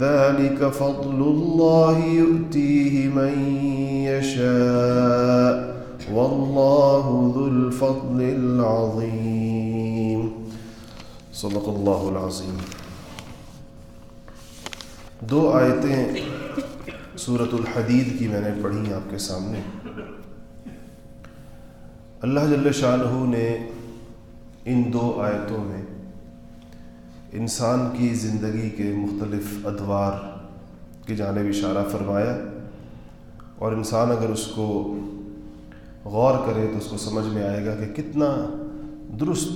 ذلك فضل الله يؤتيه من يشاء. والله ذو الفضل العظيم. صدق اللہ العظیم. دو آیتیں صورت الحدید کی میں نے پڑھی آپ کے سامنے. اللہ جل شاہ نے ان دو آیتوں میں انسان کی زندگی کے مختلف ادوار کی جانب اشارہ فرمایا اور انسان اگر اس کو غور کرے تو اس کو سمجھ میں آئے گا کہ کتنا درست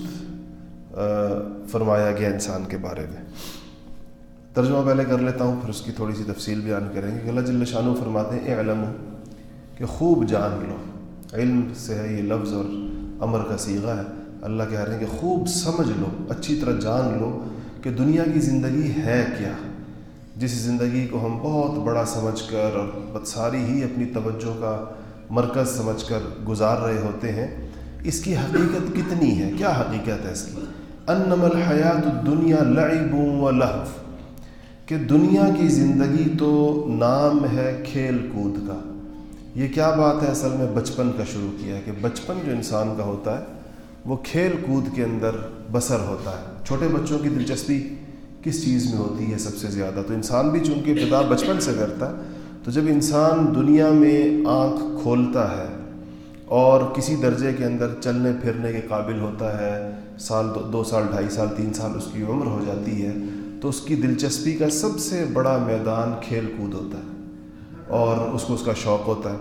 فرمایا گیا انسان کے بارے میں۔ ترجمہ پہلے کر لیتا ہوں، پھر اس کی تھوڑی سی تفصیل بیان کریں گے کہ اللہ جل شانو فرماتے ہیں علم کہ خوب جان لو۔ علم سے ہے یہ لفظ اور امر کا سیغہ ہے۔ اللہ کہہ رہے ہیں کہ خوب سمجھ لو، اچھی طرح جان لو۔ کہ دنیا کی زندگی ہے کیا؟ جس زندگی کو ہم بہت بڑا سمجھ کر اور ساری ہی اپنی توجہ کا مرکز سمجھ کر گزار رہے ہوتے ہیں، اس کی حقیقت کتنی ہے؟ کیا حقیقت ہے اس کی؟ انم الحیات الدنیا لعب و لحف کہ دنیا کی زندگی تو نام ہے کھیل کود کا۔ یہ کیا بات ہے؟ اصل میں بچپن کا شروع کیا ہے کہ بچپن جو انسان کا ہوتا ہے، وہ کھیل کود کے اندر بسر ہوتا ہے۔ چھوٹے بچوں کی دلچسپی کس چیز میں ہوتی ہے سب سے زیادہ؟ تو انسان بھی چونکہ ابتدا بچپن سے کرتا ہے تو جب انسان دنیا میں آنکھ کھولتا ہے اور کسی درجے کے اندر چلنے پھرنے کے قابل ہوتا ہے، سال دو دو سال، ڈھائی سال، تین سال اس کی عمر ہو جاتی ہے، تو اس کی دلچسپی کا سب سے بڑا میدان کھیل کود ہوتا ہے اور اس کو اس کا شوق ہوتا ہے۔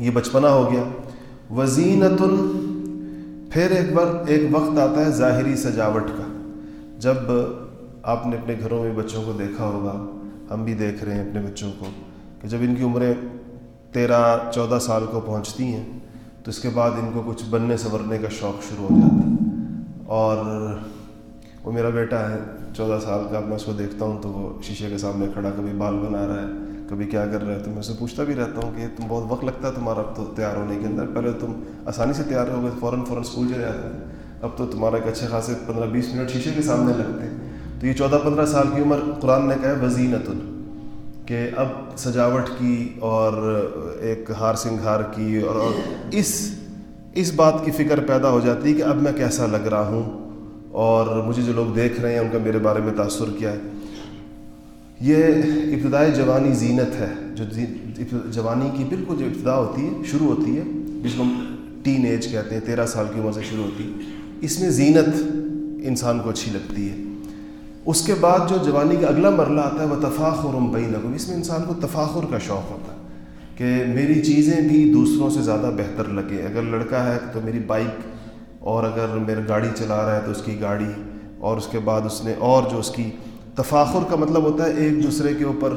یہ بچپنا ہو گیا۔ وزینت پھر ایک بار ایک وقت آتا ہے ظاہری سجاوٹ کا۔ جب آپ نے اپنے گھروں میں بچوں کو دیکھا ہوگا، ہم بھی دیکھ رہے ہیں اپنے بچوں کو، کہ جب ان کی عمریں تیرہ، چودہ سال کو پہنچتی ہیں، تو اس کے بعد ان کو کچھ بننے سنورنے کا شوق شروع ہو جاتا ہے۔ اور وہ میرا بیٹا ہے، چودہ سال کا میں اس کو دیکھتا ہوں تو وہ شیشے کے سامنے کھڑا کبھی بال بنا رہا ہے۔ کبھی کیا کر رہے تو میں اسے پوچھتا بھی رہتا ہوں کہ تم بہت وقت لگتا ہے تمہارا اب تو تیار ہونے کے اندر پہلے تم آسانی سے تیار ہو گئے فوراً فوراً اسکول چلے جاتے ہیں اب تو تمہارا ایک اچھے خاصے پندرہ بیس منٹ شیشے کے سامنے لگتے ہیں تو یہ چودہ پندرہ سال کی عمر قرآن نے کہا ہے وزینت کہ اب سجاوٹ کی اور ایک ہار سنگھار کی اور اس اس بات کی فکر پیدا ہو جاتی ہے کہ اب میں کیسا لگ رہا ہوں اور مجھے جو لوگ دیکھ رہے ہیں ان کا میرے بارے میں تاثر کیا ہے یہ ابتدائی جوانی زینت ہے، جو جوانی کی بالکل جو ابتدا ہوتی ہے، شروع ہوتی ہے، جس کو ہم ٹین ایج کہتے ہیں، تیرہ سال کی عمر سے شروع ہوتی ہے، اس میں زینت انسان کو اچھی لگتی ہے۔ اس کے بعد جو جوانی کا اگلا مرحلہ آتا ہے، وہ تفاخر بین اس میں انسان کو تفاخر کا شوق ہوتا ہے کہ میری چیزیں بھی دوسروں سے زیادہ بہتر لگے اگر لڑکا ہے تو میری بائک، اور اگر میرا گاڑی چلا رہا ہے تو اس کی گاڑی، اور اس کے بعد اس نے اور جو اس کی تفاخر کا مطلب ہوتا ہے ایک دوسرے کے اوپر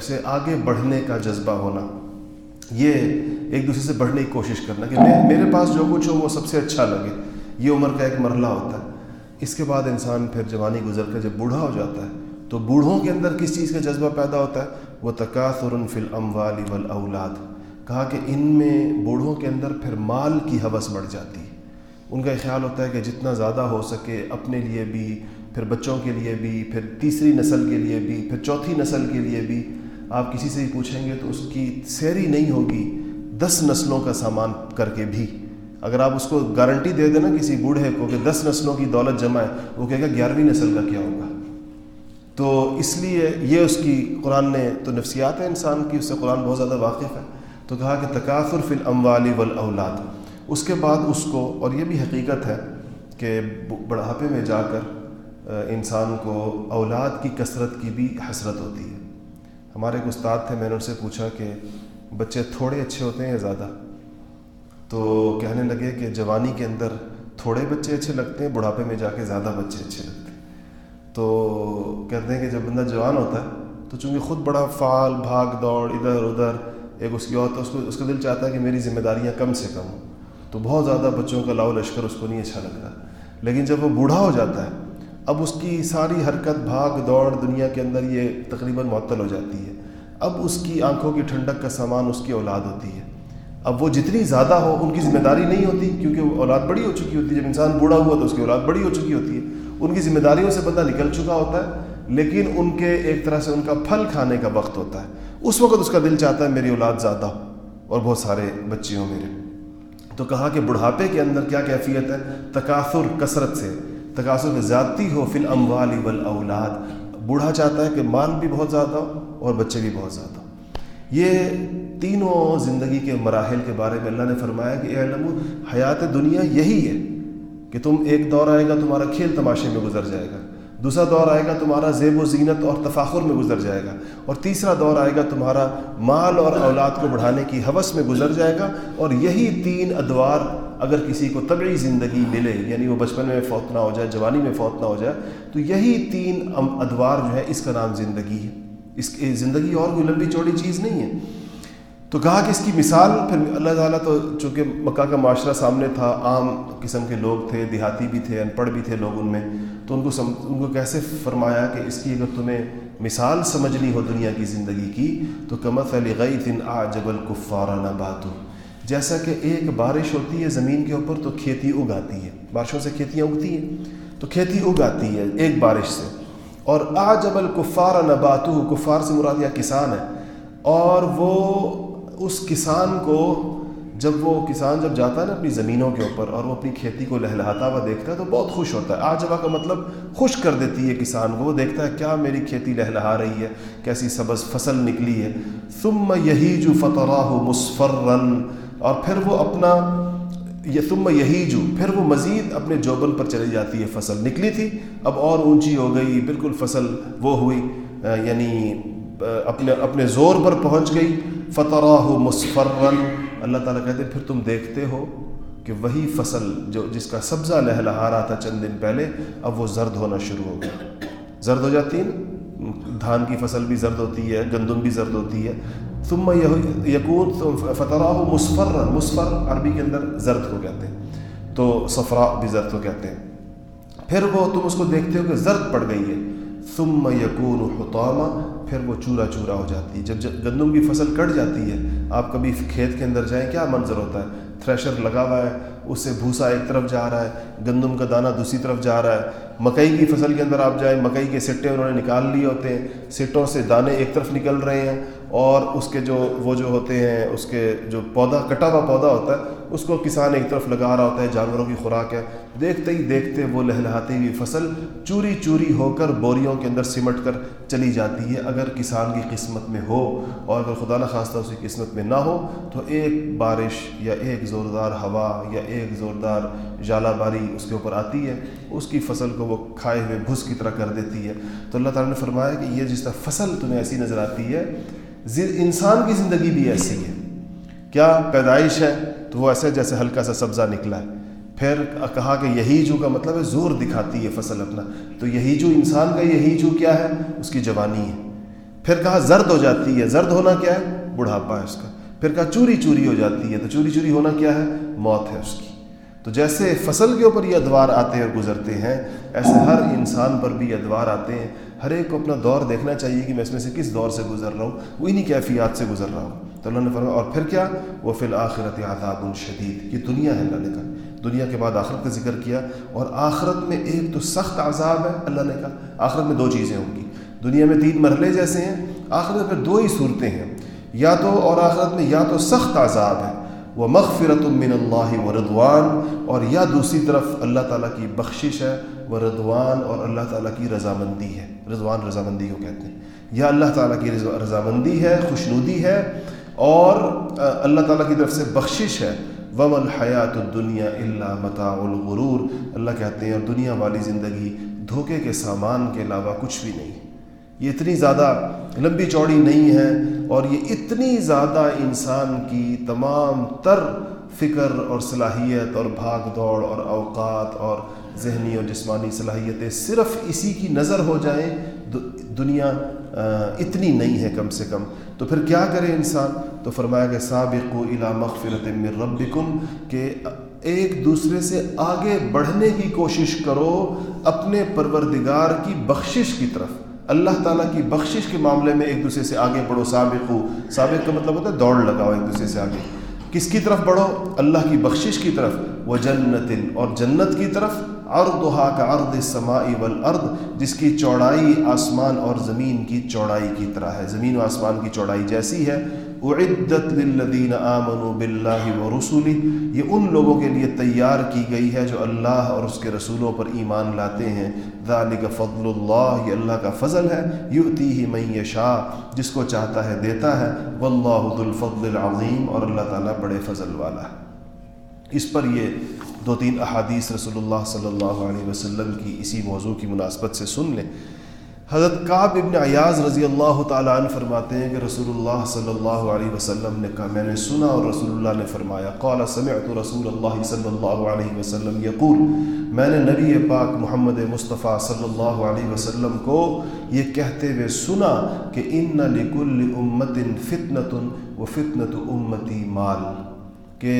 سے آگے بڑھنے کا جذبہ ہونا۔ یہ ایک دوسرے سے بڑھنے کی کوشش کرنا کہ میرے پاس جو کچھ ہو وہ سب سے اچھا لگے۔ یہ عمر کا ایک مرحلہ ہوتا ہے۔ اس کے بعد انسان پھر جوانی گزر کر جب بوڑھا ہو جاتا ہے تو بوڑھوں کے اندر کس چیز کا جذبہ پیدا ہوتا ہے؟ وہ تقاثر فی الاموال والاولاد۔ کہا کہ ان میں بوڑھوں کے اندر پھر مال کی حوث بڑھ جاتی۔ ہے ان کا خیال ہوتا ہے کہ جتنا زیادہ ہو سکے اپنے لیے بھی پھر بچوں کے لیے بھی، پھر تیسری نسل کے لیے بھی، پھر چوتھی نسل کے لیے بھی۔ آپ کسی سے ہی پوچھیں گے تو اس کی سیری نہیں ہوگی۔ دس نسلوں کا سامان کر کے بھی۔ اگر آپ اس کو گارنٹی دے دیں نا کسی بوڑھے کو کہ دس نسلوں کی دولت جمع ہے، وہ کہے گا گیارہویں نسل کا کیا ہوگا؟ تو اس لیے یہ اس کی قرآن نے تو نفسیات ہے انسان کی، اس سے قرآن بہت زیادہ واقف ہے۔ تو کہا کہ تقاثر فی الاموال والاولاد۔ اس کے بعد اس کو، اور یہ بھی حقیقت ہے کہ بڑھاپے میں جا کر انسان کو اولاد کی کثرت کی بھی حسرت ہوتی ہے۔ ہمارے ایک استاد تھے، میں نے ان سے پوچھا کہ بچے تھوڑے اچھے ہوتے ہیں یا زیادہ؟ تو کہنے لگے کہ جوانی کے اندر تھوڑے بچے اچھے لگتے ہیں، بڑھاپے میں جا کے زیادہ بچے اچھے لگتے ہیں۔ تو کہتے ہیں کہ جب بندہ جوان ہوتا ہے، تو چونکہ خود بڑا فعال، بھاگ دوڑ، ادھر ادھر، ایک اس کی عورت اس کو، اس کا دل چاہتا ہے کہ میری ذمہ داریاں کم سے کم ہوں۔ تو بہت زیادہ بچوں کا لاؤ لشکر اس کو نہیں اچھا لگ رہا لیکن جب وہ بوڑھا ہو جاتا ہے اب اس کی ساری حرکت بھاگ دوڑ دنیا کے اندر یہ تقریباً معطل ہو جاتی ہے۔ اب اس کی آنکھوں کی ٹھنڈک کا سامان اس کی اولاد ہوتی ہے۔ اب وہ جتنی زیادہ ہو ان کی ذمہ داری نہیں ہوتی، کیونکہ وہ اولاد بڑی ہو چکی ہوتی ہے۔ جب انسان بوڑھا ہوا تو اس کی اولاد بڑی ہو چکی ہوتی ہے۔ ان کی ذمہ داریوں سے بندہ نکل چکا ہوتا ہے، لیکن ان کے ایک طرح سے ان کا پھل کھانے کا وقت ہوتا ہے۔ اس وقت اس کا دل چاہتا ہے میری اولاد زیادہ ہو اور بہت سارے بچے ہوں میرے۔ تو کہا کہ بڑھاپے کے اندر کیا کیفیت ہے؟ تکاثر، کثرت سے۔ تقاصر میں زیادتی ہو، فی الاموال والاولاد۔ بوڑھا چاہتا ہے کہ مال بھی بہت زیادہ ہو اور بچے بھی بہت زیادہ ہو۔ یہ تینوں زندگی کے مراحل کے بارے میں اللہ نے فرمایا کہ اے علم حیات دنیا یہی ہے کہ تم ایک دور آئے گا، تمہارا کھیل تماشے میں گزر جائے گا۔ دوسرا دور آئے گا، تمہارا زیب و زینت اور تفاخر میں گزر جائے گا۔ اور تیسرا دور آئے گا، تمہارا مال اور اولاد کو بڑھانے کی حوث میں گزر جائے گا۔ اور یہی تین ادوار اگر کسی کو طبعی زندگی ملے یعنی وہ بچپن میں فوت نہ ہو جائے، جوانی میں فوت نہ ہو جائے، تو یہی تین ادوار جو ہے، اس کا نام زندگی ہے۔ اس کی زندگی اور کوئی لمبی چوڑی چیز نہیں ہے۔ تو کہا کہ اس کی مثال، پھر اللہ تعالیٰ تو چونکہ مکہ کا معاشرہ سامنے تھا، عام قسم کے لوگ تھے، دیہاتی بھی تھے ان پڑھ بھی تھے لوگ ان میں، تو ان کو سم ان کو کیسے فرمایا کہ اس کی اگر تمہیں مثال سمجھنی ہو دنیا کی زندگی کی، تو کمت علی غی دن آ جبل کفارانہ باتو جیسا کہ ایک بارش ہوتی ہے زمین کے اوپر تو کھیتی اگاتی ہے، بارشوں سے کھیتیاں اگتی ہیں، تو کھیتی اگاتی ہے ایک بارش سے۔ اور آ جبل کفار نباتو، کفار سے مراد یا کسان ہے۔ اور وہ اس کسان کو جب وہ کسان جب جاتا ہے نا اپنی زمینوں کے اوپر اور وہ اپنی کھیتی کو لہلہاتا ہوا دیکھتا ہے تو بہت خوش ہوتا ہے۔ آج کا مطلب خوش کر دیتی ہے کسان کو، وہ دیکھتا ہے کیا میری کھیتی لہلہا رہی ہے، کیسی سبز فصل نکلی ہے۔ ثم یہی جو فتح مصفرن اور پھر وہ اپنا یہ ثم یہی جو پھر وہ مزید اپنے جوبن پر چلی جاتی ہے، فصل نکلی تھی، اب اور اونچی ہو گئی، بالکل فصل وہ ہوئی یعنی اپنے اپنے زور پر پہنچ گئی فتح مصفرن۔ اللہ تعالیٰ کہتے پھر تم دیکھتے ہو کہ وہی فصل جو، جس کا سبزہ لہلہا رہا تھا چند دن پہلے، اب وہ زرد ہونا شروع ہو گیا۔ زرد ہو جاتی ہے دھان کی فصل بھی زرد ہوتی ہے، گندم بھی زرد ہوتی ہے۔ ثم یقون فتح مصفر مصفر عربی کے اندر زرد کو کہتے ہیں۔ تو صفرا بھی زرد کو کہتے ہیں۔ پھر وہ، تم اس کو دیکھتے ہو کہ زرد پڑ گئی ہے۔ ثم یقون حطامہ پھر وہ چورا چورا ہو جاتی ہے۔ جب گندم کی فصل کٹ جاتی ہے، آپ کبھی کھیت کے اندر جائیں، کیا منظر ہوتا ہے؟ تھریشر لگا ہوا ہے۔ اس سے بھوسا ایک طرف جا رہا ہے، گندم کا دانہ دوسری طرف جا رہا ہے۔ مکئی کی فصل کے اندر آپ جائیں، مکئی کے سٹے انہوں نے نکال لیے ہوتے ہیں۔ سٹوں سے دانے ایک طرف نکل رہے ہیں۔ اور اس کے جو وہ جو ہوتے ہیں، اس کے جو پودا، کٹا ہوا پودا ہوتا ہے، اس کو کسان ایک طرف لگا رہا ہوتا ہے، جانوروں کی خوراک ہے۔ دیکھتے ہی دیکھتے وہ لہلہاتی ہوئی فصل چوری چوری ہو کر بوریوں کے اندر سمٹ کر چلی جاتی ہے۔ اگر کسان کی قسمت میں ہو اور اگر خدا نخواستہ اس کی قسمت میں نہ ہو، تو ایک بارش یا ایک زوردار ہوا یا ایک زوردار جالا باری اس کے اوپر آتی ہے۔ اس کی فصل کو وہ کھائے ہوئے بھس کی طرح کر دیتی ہے۔ تو اللہ تعالیٰ نے فرمایا کہ یہ جس طرح فصل تمہیں ایسی نظر آتی ہے انسان کی زندگی بھی ایسی ہے۔ کیا پیدائش ہے؟ تو وہ ایسے جیسے ہلکا سا سبزہ نکلا ہے۔ پھر کہا کہ یہی جو کا مطلب ہے زور دکھاتی ہے فصل اپنا۔ تو یہی جو انسان کا یہی جو کیا ہے؟ اس کی جوانی ہے۔ پھر کہا زرد ہو جاتی ہے۔ زرد ہونا کیا ہے؟ بڑھاپا ہے اس کا۔ پھر کہا چوری چوری ہو جاتی ہے۔ تو چوری چوری ہونا کیا ہے؟ موت ہے اس کی۔ تو جیسے فصل کے اوپر یہ ادوار آتے ہیں اور گزرتے ہیں، ایسے ہر انسان پر بھی ادوار آتے ہیں۔ ہر ایک کو اپنا دور دیکھنا چاہیے کہ میں اس میں سے کس دور سے گزر رہا ہوں، وہ انہیں کیفیات سے گزر رہا ہوں۔ تو اللہ نے فرمایا، اور پھر کیا؟ وہ فی الآخرت عذاب شدید، یہ دنیا ہے اللہ نے کہا۔ دنیا کے بعد آخرت کا ذکر کیا، اور آخرت میں ایک تو سخت عذاب ہے اللہ نے کہا۔ آخرت میں دو چیزیں ہوں گی۔ دنیا میں تین مرحلے جیسے ہیں، آخرت میں دو ہی صورتیں ہیں۔ یا تو اور آخرت میں یا تو سخت عذاب ہے۔ وہ مغفرت من اللہ و ردوان اور یا دوسری طرف اللہ تعالیٰ کی بخشش ہے وہ ردوان اور اللہ تعالیٰ کی رضامندی ہے۔ رضوان رضامندی کو کہتے ہیں۔ یا اللہ تعالیٰ کی رضامندی ہے، خوشنودی ہے، اور اللہ تعالیٰ کی طرف سے بخشش ہے۔ وم الحیات الدنیا اللہ متاع الغرور۔ اللہ کہتے ہیں، اور دنیا والی زندگی دھوکے کے سامان کے علاوہ کچھ بھی نہیں۔ یہ اتنی زیادہ لمبی چوڑی نہیں ہے اور یہ اتنی زیادہ انسان کی تمام تر فکر اور صلاحیت اور بھاگ دوڑ اور اوقات اور ذہنی اور جسمانی صلاحیتیں صرف اسی کی نظر ہو جائیں دنیا اتنی نہیں ہے کم سے کم۔ تو پھر کیا کرے انسان؟ تو فرمایا کہ سابق و الا مغفرت من ربکم، کہ ایک دوسرے سے آگے بڑھنے کی کوشش کرو اپنے پروردگار کی بخشش کی طرف۔ اللہ تعالیٰ کی بخشش کے معاملے میں ایک دوسرے سے آگے بڑھو، سابق ہو۔ سابق کا مطلب ہوتا ہے دوڑ لگاؤ ایک دوسرے سے آگے۔ کس کی طرف بڑھو؟ اللہ کی بخشش کی طرف۔ وہ جنت اور جنت کی طرف۔ اردحا کا ارد سماعی والارض جس کی چوڑائی آسمان اور زمین کی چوڑائی کی طرح ہے۔ زمین و آسمان کی چوڑائی جیسی ہے۔ اعدت للذین آمنوا باللہ و رسولی یہ ان لوگوں کے لیے تیار کی گئی ہے جو اللہ اور اس کے رسولوں پر ایمان لاتے ہیں۔ ذالک فضل اللہ، یہ اللہ کا فضل ہے۔ یؤتیہ من یشاء، جس کو چاہتا ہے دیتا ہے۔ واللہ ذو الفضل العظیم، اور اللہ تعالیٰ بڑے فضل والا ہے۔ اس پر یہ دو تین احادیث رسول اللہ صلی اللہ علیہ وسلم کی اسی موضوع کی مناسبت سے سن لیں۔ حضرت کعب ابن عیاض رضی اللہ تعالیٰ عنہ فرماتے ہیں کہ رسول اللہ صلی اللہ علیہ وسلم نے کہا، میں نے سنا اور رسول اللہ نے فرمایا، قال، سمعت رسول اللہ صلی اللہ علیہ وسلم یقول، میں نے نبی پاک محمد مصطفیٰ صلی اللہ علیہ وسلم کو یہ کہتے ہوئے سنا کہ ان لکل امت فتنۃ و فتنۃ امتی مال، کہ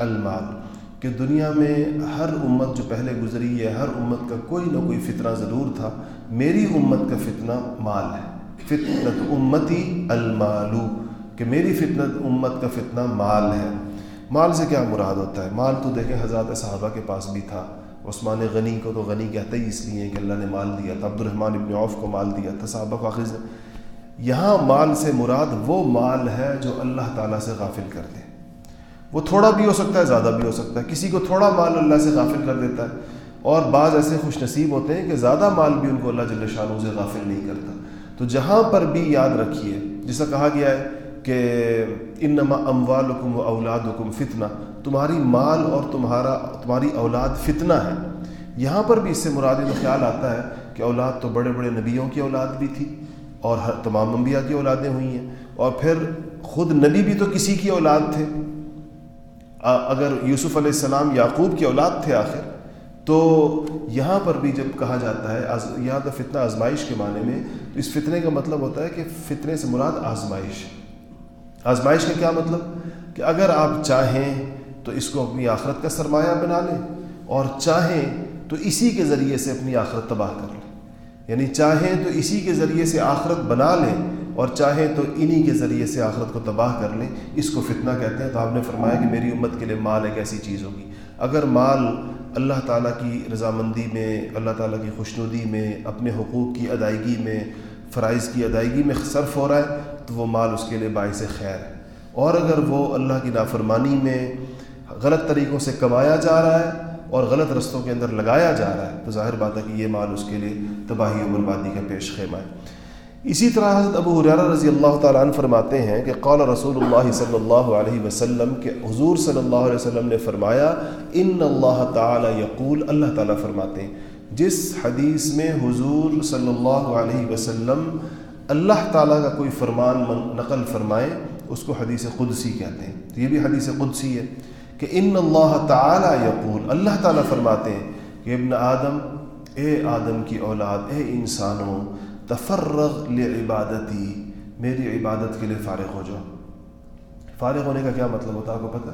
المال، کہ دنیا میں ہر امت جو پہلے گزری ہے، ہر امت کا کوئی نہ کوئی فتنہ ضرور تھا۔ میری امت کا فتنہ مال ہے۔ فتنت امتی المالو کہ میری فتنت امت کا فتنہ مال ہے۔ مال سے کیا مراد ہوتا ہے؟ مال تو دیکھیں حضرات صحابہ کے پاس بھی تھا۔ عثمان غنی کو تو غنی کہتے ہی اس لیے کہ اللہ نے مال دیا تھا عبد الرحمٰن ابن عوف کو مال دیا تھا، صحابہ کو آخر یہاں مال سے مراد وہ مال ہے جو اللہ تعالیٰ سے غافل کر دے وہ تھوڑا بھی ہو سکتا ہے، زیادہ بھی ہو سکتا ہے۔ کسی کو تھوڑا مال اللہ سے غافل کر دیتا ہے۔ اور بعض ایسے خوش نصیب ہوتے ہیں کہ زیادہ مال بھی ان کو اللہ جل شاہ سے غافل نہیں کرتا۔ تو جہاں پر بھی یاد رکھیے، جیسا کہا گیا ہے کہ انما اموالکم و اولادکم فتنہ، تمہاری مال اور تمہارا، تمہاری اولاد فتنہ ہے۔ یہاں پر بھی اس سے مراد تو خیال آتا ہے کہ اولاد تو بڑے بڑے نبیوں کی اولاد بھی تھی اور ہر، تمام انبیاء کی اولادیں ہوئی ہیں۔ اور پھر خود نبی بھی تو کسی کی اولاد تھے۔ اگر یوسف علیہ السلام یعقوب کی اولاد تھے آخر تو یہاں پر بھی جب کہا جاتا ہے یہاں تو فتنہ آزمائش کے معنی میں، تو اس فتنے کا مطلب ہوتا ہے کہ فتنے سے مراد آزمائش۔ آزمائش کا کیا مطلب؟ کہ اگر آپ چاہیں تو اس کو اپنی آخرت کا سرمایہ بنا لیں، اور چاہیں تو اسی کے ذریعے سے اپنی آخرت تباہ کر لیں۔ یعنی چاہیں تو اسی کے ذریعے سے آخرت بنا لیں، اور چاہیں تو انہی کے ذریعے سے آخرت کو تباہ کر لیں۔ اس کو فتنہ کہتے ہیں۔ تو آپ نے فرمایا کہ میری امت کے لیے مال ایک ایسی چیز ہوگی۔ اگر مال اللہ تعالیٰ کی رضامندی میں، اللہ تعالیٰ کی خوشنودی میں، اپنے حقوق کی ادائیگی میں، فرائض کی ادائیگی میں صرف ہو رہا ہے، تو وہ مال اس کے لیے باعث خیر ہے۔ اور اگر وہ اللہ کی نافرمانی میں غلط طریقوں سے کمایا جا رہا ہے اور غلط رستوں کے اندر لگایا جا رہا ہے، تو ظاہر بات ہے کہ یہ مال اس کے لیے تباہی و بربادی کا پیش خیمہ ہے۔ اسی طرح حضرت ابو حریرہ رضی اللہ تعالیٰ عنہ فرماتے ہیں کہ قال رسول اللہ صلی اللہ علیہ وسلم کہ حضور صلی اللہ علیہ وسلم نے فرمایا، ان اللہ تعالیٰ یقول اللہ تعالیٰ فرماتے ہیں، جس حدیث میں حضور صلی اللہ علیہ وسلم اللہ تعالیٰ کا کوئی فرمان نقل فرمائے، اس کو حدیث قدسی کہتے ہیں۔ تو یہ بھی حدیث قدسی ہے کہ ان اللہ تعالیٰ یقول اللہ تعالیٰ فرماتے ہیں کہ ابن آدم، اے آدم کی اولاد، اے انسانوں تفرغ لعبادتی، میری عبادت کے لیے فارغ ہو جاؤ۔ فارغ ہونے کا کیا مطلب ہوتا ہے آپ کو پتہ؟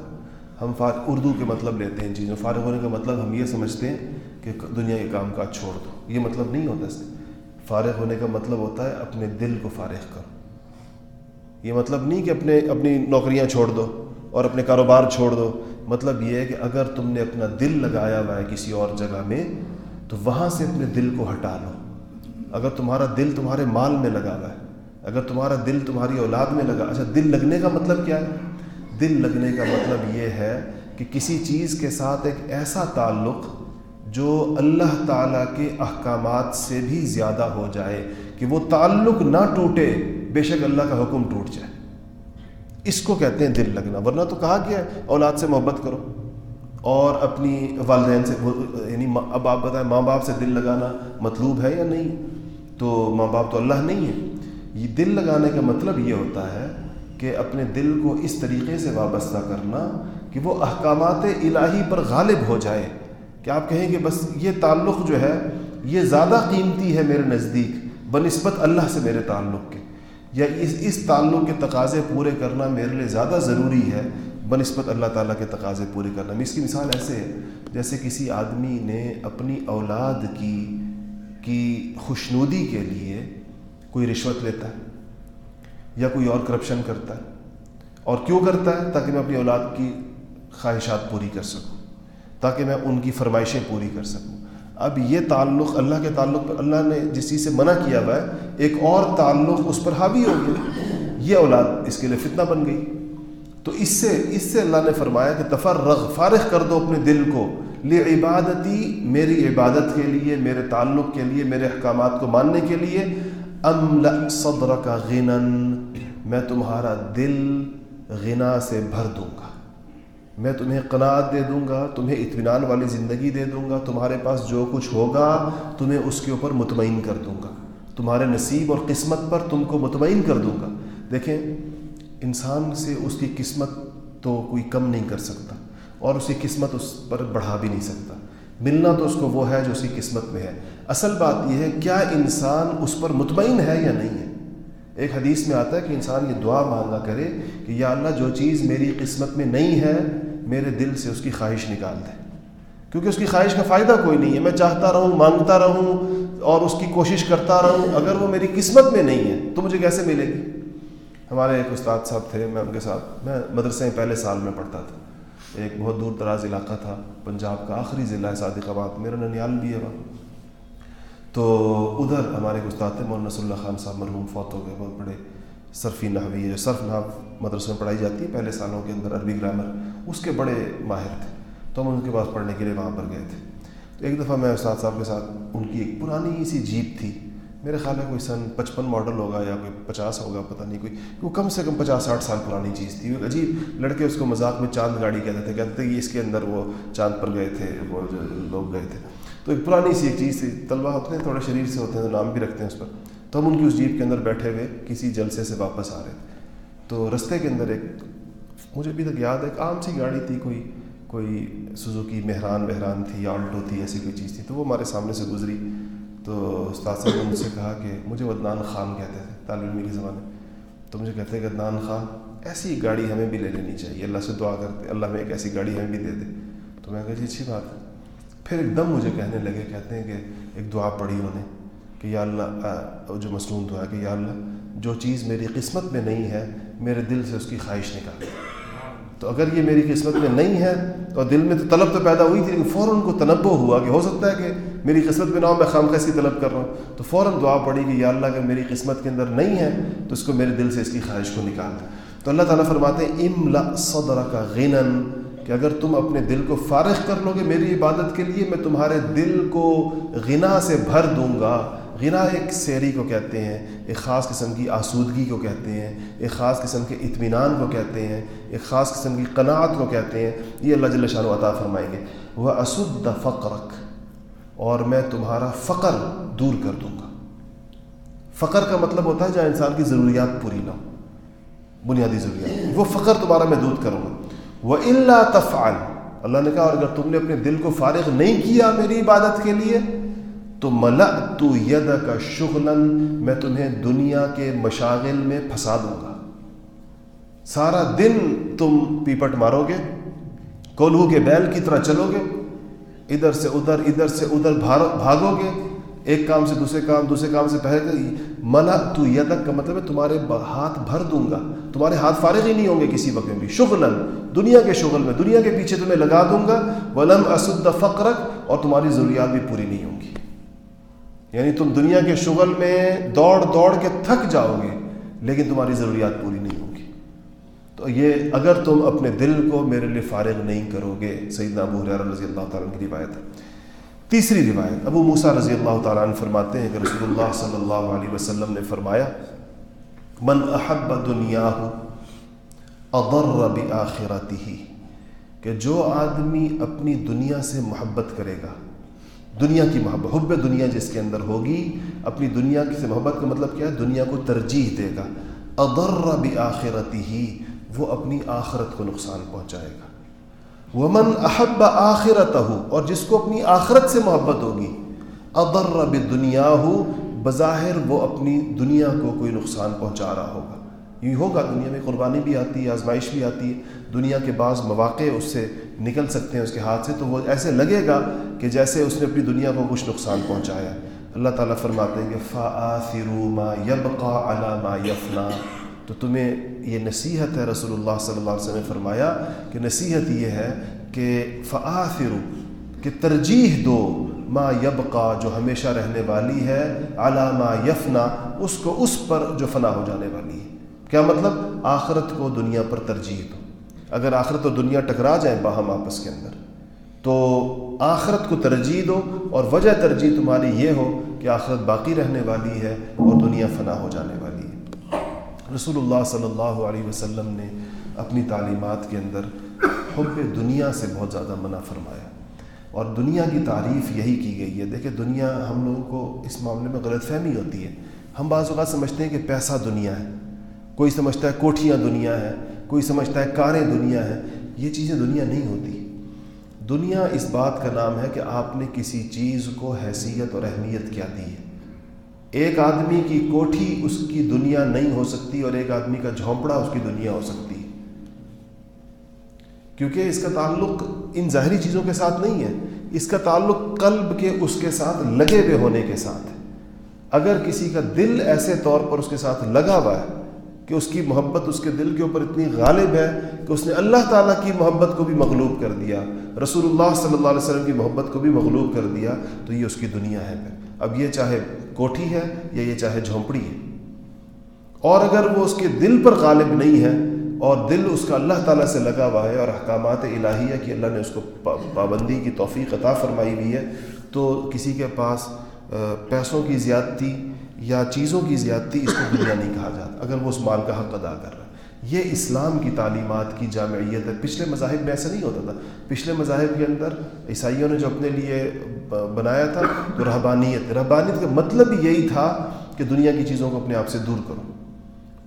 ہم اردو کے مطلب لیتے ہیں چیزوں۔ فارغ ہونے کا مطلب ہم یہ سمجھتے ہیں کہ دنیا کے کام کاج چھوڑ دو۔ یہ مطلب نہیں ہوتا اس فارغ ہونے کا مطلب ہوتا ہے اپنے دل کو فارغ کرو۔ یہ مطلب نہیں کہ اپنے، اپنی نوکریاں چھوڑ دو اور اپنے کاروبار چھوڑ دو۔ مطلب یہ ہے کہ اگر تم نے اپنا دل لگایا ہوا ہے کسی اور جگہ میں، تو وہاں سے اپنے دل کو ہٹا لو۔ اگر تمہارا دل تمہارے مال میں لگا ہوا ہے، اگر تمہارا دل تمہاری اولاد میں لگا اچھا دل لگنے کا مطلب کیا ہے؟ دل لگنے کا مطلب یہ ہے کہ کسی چیز کے ساتھ ایک ایسا تعلق جو اللہ تعالیٰ کے احکامات سے بھی زیادہ ہو جائے کہ وہ تعلق نہ ٹوٹے، بے شک اللہ کا حکم ٹوٹ جائے۔ اس کو کہتے ہیں دل لگنا، ورنہ تو کہا کیا ہے، اولاد سے محبت کرو اور اپنی والدین سے یعنی اب آپ بتائیں ماں باپ سے دل لگانا مطلوب ہے یا نہیں؟ تو ماں باپ تو اللہ نہیں ہے یہ دل لگانے کا مطلب یہ ہوتا ہے کہ اپنے دل کو اس طریقے سے وابستہ کرنا کہ وہ احکامات الہی پر غالب ہو جائے۔ کہ آپ کہیں کہ بس یہ تعلق جو ہے، یہ زیادہ قیمتی ہے میرے نزدیک بہ نسبت اللہ سے میرے تعلق کے۔ یا اس اس تعلق کے تقاضے پورے کرنا میرے لیے زیادہ ضروری ہے، بنسبت اللہ تعالیٰ کے تقاضے پورے کرنا۔ اس کی مثال ایسے ہے، جیسے کسی آدمی نے اپنی اولاد کی کی خوشنودی کے لیے کوئی رشوت لیتا ہے یا کوئی اور کرپشن کرتا ہے؟ اور کیوں کرتا ہے تاکہ میں اپنی اولاد کی خواہشات پوری کر سکوں، تاکہ میں ان کی فرمائشیں پوری کر سکوں؟ اب یہ تعلق اللہ کے تعلق پر، اللہ نے جس چیز سے منع کیا ہوا ہے، ایک اور تعلق اس پر حاوی ہو گیا۔ یہ اولاد اس کے لیے فتنہ بن گئی۔ تو اس سے اس سے اللہ نے فرمایا کہ تفرغ، فارغ کر دو اپنے دل کو۔ لی عبادتی میری عبادت کے لیے، میرے تعلق کے لیے، میرے احکامات کو ماننے کے لیے۔ ام صدر کا غنن، میں تمہارا دل غنا سے بھر دوں گا۔ میں تمہیں قناعت دے دوں گا، تمہیں اطمینان والی زندگی دے دوں گا، تمہارے پاس جو کچھ ہوگا، تمہیں اس کے اوپر مطمئن کر دوں گا۔ تمہارے نصیب اور قسمت پر تم کو مطمئن کر دوں گا۔ دیکھیں، انسان سے اس کی قسمت تو کوئی کم نہیں کر سکتا۔ اور اس کی قسمت اس پر بڑھا بھی نہیں سکتا۔ ملنا تو اس کو وہ ہے جو اس کی قسمت میں ہے۔ اصل بات یہ ہے، کیا انسان اس پر مطمئن ہے یا نہیں ہے؟ ایک حدیث میں آتا ہے کہ انسان یہ دعا مانگا کرے کہ یا اللہ، جو چیز میری قسمت میں نہیں ہے، میرے دل سے اس کی خواہش نکال دے۔ کیونکہ اس کی خواہش کا فائدہ کوئی نہیں ہے۔ میں چاہتا رہوں، مانگتا رہوں اور اس کی کوشش کرتا رہوں، اگر وہ میری قسمت میں نہیں ہے تو مجھے کیسے ملے گی؟ ہمارے ایک استاد صاحب تھے، میں ان کے ساتھ، میں مدرسے پہلے سال میں پڑھتا تھا۔ ایک بہت دور دراز علاقہ تھا، پنجاب کا آخری ضلع ہے صادق آباد، میرا ننیال بھی ہے وہاں۔ تو ادھر ہمارے استاد تھے، مولانا صلی اللہ خان صاحب، مرحوم فوت ہو گئے، بہت بڑے صرفی نحوی جو صرف نحو مدرسوں میں پڑھائی جاتی ہے، پہلے سالوں کے اندر عربی گرامر، اس کے بڑے ماہر تھے۔ تو ہم ان کے پاس پڑھنے کے لیے وہاں پر گئے تھے۔ تو ایک دفعہ میں استاد صاحب کے ساتھ، ان کی ایک پرانی سی جیپ تھی میرے خیال میں کوئی سن پچپن ماڈل ہوگا یا کوئی پچاس ہوگا، پتہ نہیں، کوئی وہ کم سے کم پچاس ساٹھ سال پرانی چیز تھی۔ وہ عجیب لڑکے اس کو مذاق میں چاند گاڑی کہتے تھے کہتے تھے کہ اس کے اندر وہ چاند پر گئے تھے، وہ جو لوگ گئے تھے۔ تو ایک پرانی سی ایک چیز تھی۔ طلبہ ہوتے ہیں، تھوڑے شریر سے ہوتے ہیں، تو نام بھی رکھتے ہیں اس پر۔ تو ہم ان کی اس جیپ کے اندر بیٹھے ہوئے کسی جلسے سے واپس آ رہے تھے۔ تو رستے کے اندر ایک مجھے ابھی تک یاد ہے، ایک عام سی گاڑی تھی، کوئی کوئی سزوکی مہران وہران تھی یا آلٹو تھی، ایسی کوئی چیز تھی۔ تو وہ ہمارے سامنے سے گزری۔ تو استاد صاحب نے مجھ سے کہا کہ مجھے ودنان خان کہتے تھے طالب علمی کے زمانے۔ تو مجھے کہتے ہیں کہ ادنان خان، ایسی گاڑی ہمیں بھی لے لینی چاہیے۔ اللہ سے دعا کرتے، اللہ میں ایک ایسی گاڑی ہمیں بھی دے دے۔ تو میں کہا جی اچھی بات ہے۔ پھر ایک دم مجھے کہنے لگے، کہتے ہیں کہ ایک دعا پڑھی انہوں نے کہ یا اللہ جو مصنون دعا کہ یا اللہ، جو چیز میری قسمت میں نہیں ہے، میرے دل سے اس کی خواہش نکال۔ تو اگر یہ میری قسمت میں نہیں ہے تو دل میں تو طلب تو پیدا ہوئی تھی، لیکن فوراً کو تنبع ہوا کہ ہو سکتا ہے کہ میری قسمت میں نہ ہو میں خام خیسی طلب کر رہا ہوں۔ تو فوراً دعا پڑی کہ یا اللہ، اگر میری قسمت کے اندر نہیں ہے، تو اس کو میرے دل سے اس کی خواہش کو نکال۔ تو اللہ تعالیٰ فرماتے ہیں ام صدر کا غنن، کہ اگر تم اپنے دل کو فارغ کر لو گے میری عبادت کے لیے، میں تمہارے دل کو غنا سے بھر دوں گا۔ غنا ایک سیری کو کہتے ہیں، ایک خاص قسم کی آسودگی کو کہتے ہیں، ایک خاص قسم کے اطمینان کو کہتے ہیں، ایک خاص قسم کی قناعت کو کہتے ہیں۔ یہ اللہ جل شاہ عطا فرمائیں گے وہ اسد فقرک۔ اور میں تمہارا فقر دور کر دوں گا۔ فقر کا مطلب ہوتا ہے جہاں انسان کی ضروریات پوری نہ ہو بنیادی ضروریات۔ وہ فقر تمہارا میں دور کروں گا۔ وہ اللہ تفعل۔ اللہ نے کہا، اور اگر تم نے اپنے دل کو فارغ نہیں کیا میری عبادت کے لیے، تو ملا تو ید کا شغلن میں تمہیں دنیا کے مشاغل میں پھنسا دوں گا۔ سارا دن تم پیپٹ مارو گے، کولہو کے بیل کی طرح چلو گے ادھر سے ادھر ادھر سے ادھر بھاگو گے۔ ایک کام سے دوسرے کام دوسرے کام سے پہلے ملا تو یدک کا مطلب ہے تمہارے ہاتھ بھر دوں گا۔ تمہارے ہاتھ فارغ ہی نہیں ہوں گے کسی وقت میں بھی۔ شغلن دنیا کے شغل میں، دنیا کے پیچھے تمہیں لگا دوں گا۔ ولم اسد فقرک اور تمہاری ضروریات بھی پوری نہیں ہوں گی۔ یعنی تم دنیا کے شغل میں دوڑ دوڑ کے تھک جاؤ گے، لیکن تمہاری ضروریات پوری نہیں ہوں گی۔ تو یہ اگر تم اپنے دل کو میرے لیے فارغ نہیں کرو گے سیدنا ابو حرار رضی اللہ تعالیٰ کی روایت ہے۔ تیسری روایت، ابو موسا رضی اللہ تعالیٰ عنہ فرماتے ہیں کہ رسول اللہ صلی اللہ علیہ وسلم نے فرمایا، من احب دنیا اضر بآخرتی ہی کہ جو آدمی اپنی دنیا سے محبت کرے گا، دنیا کی محبت، حب دنیا جس کے اندر ہوگی، اپنی دنیا سے محبت کا مطلب کیا ہے؟ دنیا کو ترجیح دے گا۔ اضر بآخرتی ہی وہ اپنی آخرت کو نقصان پہنچائے گا۔ ومن احب آخرت ہو اور جس کو اپنی آخرت سے محبت ہوگی ادر دنیا ہو بظاہر وہ اپنی دنیا کو کوئی نقصان پہنچا رہا ہوگا۔ یوں ہوگا، دنیا میں قربانی بھی آتی ہے، آزمائش بھی آتی ہے، دنیا کے بعض مواقع اس سے نکل سکتے ہیں، اس کے ہاتھ سے، تو وہ ایسے لگے گا کہ جیسے اس نے اپنی دنیا کو کچھ نقصان پہنچایا۔ اللہ تعالیٰ فرماتے ہیں کہ فا فرو ما یبقا علامہ یفنا تو تمہیں یہ نصیحت ہے رسول اللہ صلی اللہ علیہ وسلم نے فرمایا کہ نصیحت یہ ہے کہ فا کہ ترجیح دو ما یبقا جو ہمیشہ رہنے والی ہے علامہ یفنا، اس کو اس پر جو فنا ہو جانے والی ہے۔ کیا مطلب؟ آخرت کو دنیا پر ترجیح دو۔ اگر آخرت اور دنیا ٹکرا جائیں باہم آپس کے اندر، تو آخرت کو ترجیح دو اور وجہ ترجیح تمہاری یہ ہو کہ آخرت باقی رہنے والی ہے اور دنیا فنا ہو جانے والی ہے۔ رسول اللہ صلی اللہ علیہ وسلم نے اپنی تعلیمات کے اندر حب دنیا سے بہت زیادہ منع فرمایا۔ اور دنیا کی تعریف یہی کی گئی ہے۔ دیکھیں دنیا ہم لوگوں کو اس معاملے میں غلط فہمی ہوتی ہے۔ ہم بعض اوقات سمجھتے ہیں کہ پیسہ دنیا ہے۔ کوئی سمجھتا ہے کوٹھیاں دنیا ہے کوئی سمجھتا ہے کاریں دنیا ہے یہ چیزیں دنیا نہیں ہوتی۔ دنیا اس بات کا نام ہے کہ آپ نے کسی چیز کو حیثیت اور اہمیت کیا دی ہے۔ ایک آدمی کی کوٹھی اس کی دنیا نہیں ہو سکتی اور ایک آدمی کا جھونپڑا اس کی دنیا ہو سکتی۔ کیونکہ اس کا تعلق ان ظاہری چیزوں کے ساتھ نہیں ہے، اس کا تعلق قلب کے اس کے ساتھ، لگے ہوئے ہونے کے ساتھ۔ ہے اگر کسی کا دل ایسے طور پر اس کے ساتھ لگا ہوا ہے کہ اس کی محبت اس کے دل کے اوپر اتنی غالب ہے کہ اس نے اللہ تعالیٰ کی محبت کو بھی مغلوب کر دیا رسول اللہ صلی اللہ علیہ وسلم کی محبت کو بھی مغلوب کر دیا تو یہ اس کی دنیا ہے پھر۔ اب یہ چاہے کوٹھی ہے یا یہ چاہے جھونپڑی ہے۔ اور اگر وہ اس کے دل پر غالب نہیں ہے اور دل اس کا اللہ تعالیٰ سے لگا ہوا ہے اور احکامات الہیہ کہ اللہ نے اس کو پابندی کی توفیق عطا فرمائی ہوئی ہے، تو کسی کے پاس پیسوں کی زیادتی یا چیزوں کی زیادتی اس کو دنیا نہیں کہا جاتا۔ اگر وہ اس مال کا حق ادا کر رہا ہے۔ یہ اسلام کی تعلیمات کی جامعیت ہے۔ پچھلے مذاہب میں ایسا نہیں ہوتا تھا۔ پچھلے مذاہب کے اندر عیسائیوں نے جو اپنے لیے بنایا تھا تو رہبانیت رہبانیت کا مطلب یہی تھا کہ دنیا کی چیزوں کو اپنے آپ سے دور کرو۔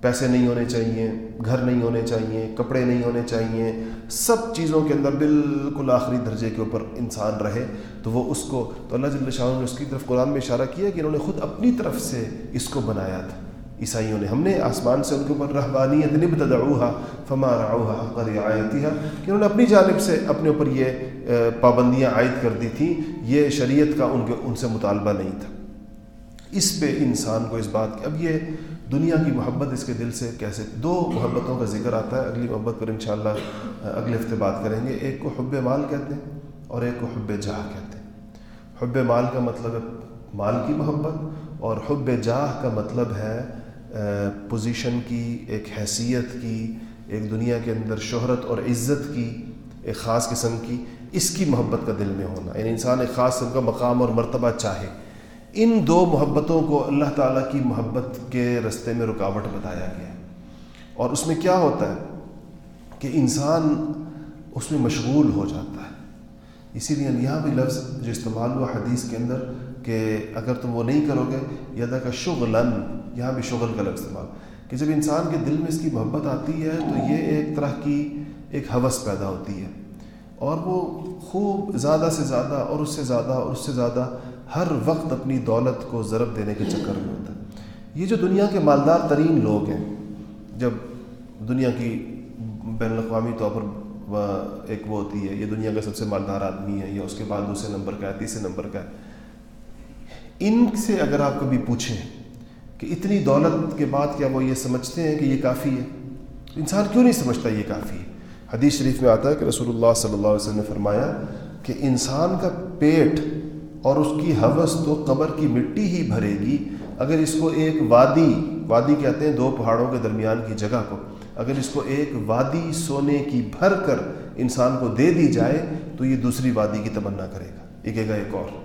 پیسے نہیں ہونے چاہیے، گھر نہیں ہونے چاہیے، کپڑے نہیں ہونے چاہیے، سب چیزوں کے اندر بالکل آخری درجے کے اوپر انسان رہے۔ تو وہ اس کو، تو اللہ جل شاہ نے اس کی طرف قرآن میں اشارہ کیا کہ انہوں نے خود اپنی طرف سے اس کو بنایا تھا۔ عیسائیوں نے ہم نے آسمان سے ان کے اوپر رہبانیت نب تدعوہا فما رعوہا حق رعایتیہا کہ انہوں نے اپنی جانب سے اپنے اوپر یہ پابندیاں عائد کر دی تھیں، یہ شریعت کا ان کے، ان سے مطالبہ نہیں تھا۔ اس پہ انسان کو اس بات کی، اب یہ دنیا کی محبت اس کے دل سے کیسے، دو محبتوں کا ذکر آتا ہے، اگلی محبت پر انشاءاللہ اگلے ہفتے بات کریں گے۔ ایک کو حب مال کہتے ہیں اور ایک کو حب جاہ کہتے ہیں۔ حب مال کا مطلب ہے مال کی محبت اور حب جاہ کا مطلب ہے پوزیشن کی، ایک حیثیت کی، ایک دنیا کے اندر شہرت اور عزت کی، ایک خاص قسم کی، اس کی محبت کا دل میں ہونا۔ یعنی انسان ایک خاص قسم کا مقام اور مرتبہ چاہے۔ ان دو محبتوں کو اللہ تعالیٰ کی محبت کے رستے میں رکاوٹ بتایا گیا۔ اور اس میں کیا ہوتا ہے کہ انسان اس میں مشغول ہو جاتا ہے۔ اسی لیے یہاں بھی لفظ جو استعمال ہوا حدیث کے اندر کہ اگر تم وہ نہیں کرو گے یادا کا شغلن یہاں بھی شغل کا لفظ استعمال۔ کہ جب انسان کے دل میں اس کی محبت آتی ہے تو یہ ایک طرح کی ایک حوث پیدا ہوتی ہے۔ اور وہ خوب زیادہ سے زیادہ اور اس سے زیادہ اور اس سے زیادہ ہر وقت اپنی دولت کو ضرب دینے کے چکر میں ہوتا ہے۔ یہ جو دنیا کے مالدار ترین لوگ ہیں، جب دنیا کی بین الاقوامی طور پر ایک وہ ہوتی ہے، یہ دنیا کا سب سے مالدار آدمی ہے، یا اس کے بعد دوسرے نمبر کا ہے، تیسرے نمبر کا ہے، ان سے اگر آپ کبھی پوچھیں کہ اتنی دولت کے بعد کیا وہ یہ سمجھتے ہیں کہ یہ کافی ہے؟ انسان کیوں نہیں سمجھتا یہ کافی ہے؟ حدیث شریف میں آتا ہے کہ رسول اللہ صلی اللہ علیہ وسلم نے فرمایا کہ انسان کا پیٹ اور اس کی حوث تو قبر کی مٹی ہی بھرے گی اگر اس کو ایک وادی وادی کہتے ہیں دو پہاڑوں کے درمیان کی جگہ کو، اگر اس کو ایک وادی سونے کی بھر کر انسان کو دے دی جائے تو یہ دوسری وادی کی تمنا کرے گا۔ یہ کہے گا ایک اور۔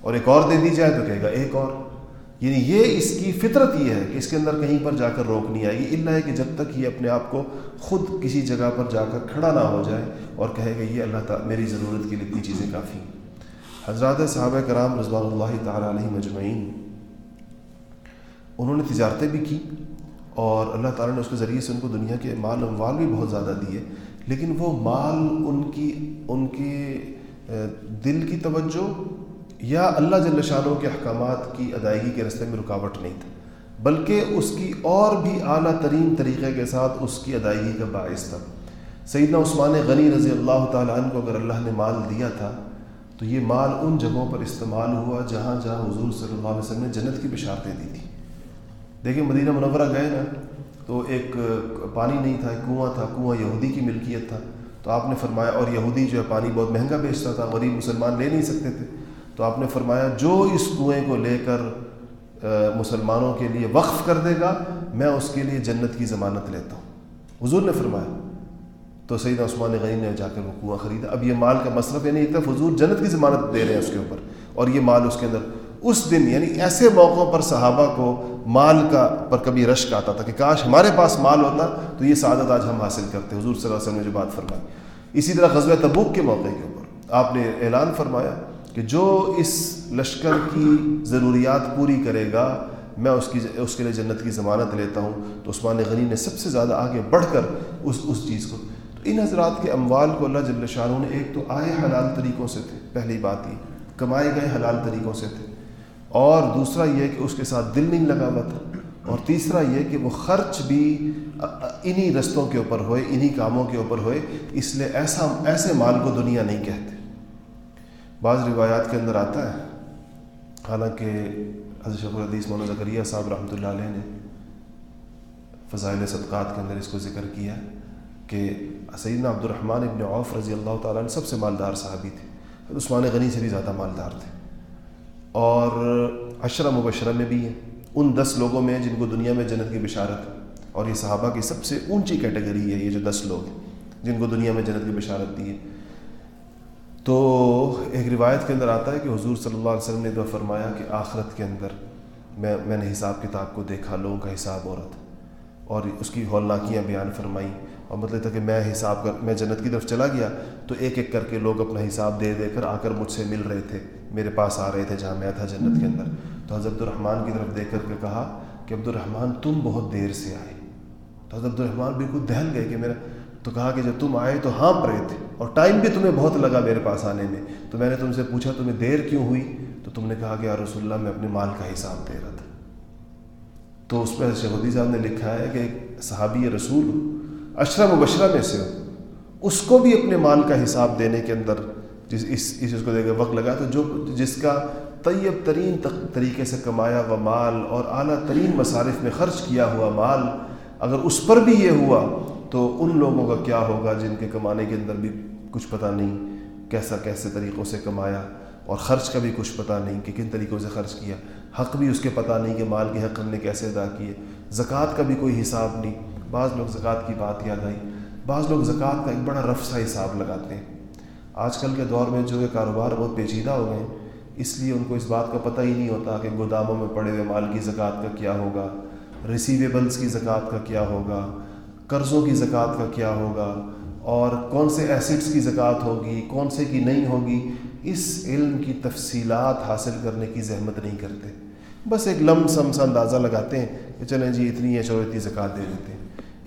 اور ایک اور دے دی جائے تو کہے گا ایک اور۔ یعنی یہ اس کی فطرت یہ ہے کہ اس کے اندر کہیں پر جا کر روک نہیں آئے گی۔ اللہ ہے کہ جب تک یہ اپنے آپ کو خود کسی جگہ پر جا کر کھڑا نہ ہو جائے اور کہے گا یہ اللہ تعالیٰ میری ضرورت کے لیے اتنی چیزیں کافی ہیں۔ حضرات صحابہ کرام رضوان اللہ تعالیٰ علیہ مجمعین، انہوں نے تجارتیں بھی کی اور اللہ تعالیٰ نے اس کے ذریعے سے ان کو دنیا کے مال اموال بھی بہت زیادہ دیے، لیکن وہ مال ان کی، ان کے دل کی توجہ یا اللہ جلشانوں کے احکامات کی ادائیگی کے رستے میں رکاوٹ نہیں تھا بلکہ اس کی اور بھی اعلیٰ ترین طریقے کے ساتھ اس کی ادائیگی کا باعث تھا۔ سیدنا عثمان غنی رضی اللہ تعالیٰ عنہ کو اگر اللہ نے مال دیا تھا، تو یہ مال ان جگہوں پر استعمال ہوا جہاں جہاں حضور صلی اللہ علیہ وسلم نے جنت کی بشارتیں دی تھیں۔ دیکھیں مدینہ منورہ گئے نا، تو ایک پانی نہیں تھا، ایک کنواں تھا، کنواں یہودی کی ملکیت تھا۔ تو آپ نے فرمایا اور یہودی جو ہے پانی بہت مہنگا بیچتا تھا، غریب مسلمان لے نہیں سکتے تھے۔ تو آپ نے فرمایا، جو اس کنویں کو لے کر مسلمانوں کے لیے وقف کر دے گا، میں اس کے لیے جنت کی ضمانت لیتا ہوں۔ حضور نے فرمایا، تو سعید عثمان غنی نے جا کر وہ کنواں خریدا۔ اب یہ مال کا مصرف یعنی ایک طرف حضور جنت کی ضمانت دے رہے ہیں اس کے اوپر، اور یہ مال اس کے اندر، اس دن یعنی ایسے موقعوں پر صحابہ کو مال کا پر کبھی رشک آتا تھا کہ کاش ہمارے پاس مال ہوتا، تو یہ سعادت آج ہم حاصل کرتے حضور صلی اللہ علیہ وسلم نے جو بات فرمائی۔ اسی طرح غزوہ تبوک کے موقع کے اوپر آپ نے اعلان فرمایا کہ جو اس لشکر کی ضروریات پوری کرے گا، میں اس کی، اس کے لیے جنت کی ضمانت لیتا ہوں۔ تو عثمان غنی نے سب سے زیادہ آگے بڑھ کر اس اس چیز کو، تو ان حضرات کے اموال کو اللہ جل شاہ نے ایک تو آئے حلال طریقوں سے تھے، پہلی بات یہ، کمائے گئے حلال طریقوں سے تھے۔ اور دوسرا یہ کہ اس کے ساتھ دل نہیں لگا ہوا تھا۔ اور تیسرا یہ کہ وہ خرچ بھی انہی رستوں کے اوپر ہوئے، انہی کاموں کے اوپر ہوئے۔ اس لیے ایسا، ایسے مال کو دنیا نہیں کہتے۔ بعض روایات کے اندر آتا ہے، حالانکہ حضرت شکر الحدیث مولانا زکریہ صاحب رحمۃ اللہ علیہ نے فضائل صدقات کے اندر اس کو ذکر کیا کہ سیدنا عبد الرحمٰن ابن عوف رضی اللہ تعالیٰ نے سب سے مالدار صحابی تھے عثمان غنی سے بھی زیادہ مالدار تھے۔ اور عشرہ مبشرہ میں بھی ہیں، ان دس لوگوں میں جن کو دنیا میں جنت کی بشارت، اور یہ صحابہ کی سب سے اونچی کیٹیگری ہے، یہ جو دس لوگ ہیں، جن کو دنیا میں جنت کی بشارت دی ہے۔ تو ایک روایت کے اندر آتا ہے کہ حضور صلی اللہ علیہ وسلم نے دعا فرمایا کہ آخرت کے اندر میں میں نے حساب کتاب کو دیکھا، لوگوں کا حساب عورت۔ اور اس کی ہولناکیاں بیان فرمائیں۔ اور مطلب تھا کہ میں حساب کر میں جنت کی طرف چلا گیا تو ایک ایک کر کے لوگ اپنا حساب دے دے کر آ کر مجھ سے مل رہے تھے۔ میرے پاس آ رہے تھے جہاں میں تھا جنت کے اندر۔ تو حضرت الرحمٰن کی طرف دیکھ کر کے کہا کہ عبد الرحمٰن تم بہت دیر سے آئے۔ تو حضرت الرحمٰن بالکل دہل گئے کہ میرا تو کہا کہ جب تم آئے تو ہانپ رہے تھے اور ٹائم بھی تمہیں بہت لگا میرے پاس آنے میں۔ تو میں نے تم سے پوچھا تمہیں دیر کیوں ہوئی؟ تو تم نے کہا کہ یا رسول اللہ میں اپنے مال کا حساب دے رہا تھا۔ تو اس پہ شہودی صاحب نے لکھا ہے کہ صحابی رسول اشرم مبشرہ میں سے ہو، اس کو بھی اپنے مال کا حساب دینے کے اندر جس اس اس کو دے کے وقت لگا، تو جو جس کا طیب ترین طریقے سے کمایا ہوا مال اور اعلیٰ ترین مصارف میں خرچ کیا ہوا مال، اگر اس پر بھی یہ ہوا تو ان لوگوں کا کیا ہوگا جن کے کمانے کے اندر بھی کچھ پتہ نہیں کیسا کیسے طریقوں سے کمایا اور خرچ کا بھی کچھ پتہ نہیں کہ کن طریقوں سے خرچ کیا۔ حق بھی اس کے پتہ نہیں کہ مال کے حق ہم نے کیسے ادا کیے۔ زکوٰۃ کا بھی کوئی حساب نہیں۔ بعض لوگ زکوٰۃ کی بات یاد آئی۔ بعض لوگ زکوٰۃ کا ایک بڑا رف سا حساب لگاتے ہیں۔ آج کل کے دور میں جو یہ کاروبار بہت پیچیدہ ہو گئے ہیں، اس لیے ان کو اس بات کا پتہ ہی نہیں ہوتا کہ گوداموں میں پڑے ہوئے مال کی زکوٰۃ کا کیا ہوگا ریسیویبلس کی زکوٰۃ کا کیا ہوگا۔ قرضوں کی زکوٰۃ کا کیا ہوگا اور کون سے ایسڈس کی زکوٰۃ ہوگی، کون سے کی نہیں ہوگی، اس علم کی تفصیلات حاصل کرنے کی زحمت نہیں کرتے۔ بس ایک لم سم سا اندازہ لگاتے ہیں کہ چلیں جی اتنی ہے، چلو، اتنی زکوٰۃ دے دیتے ہیں۔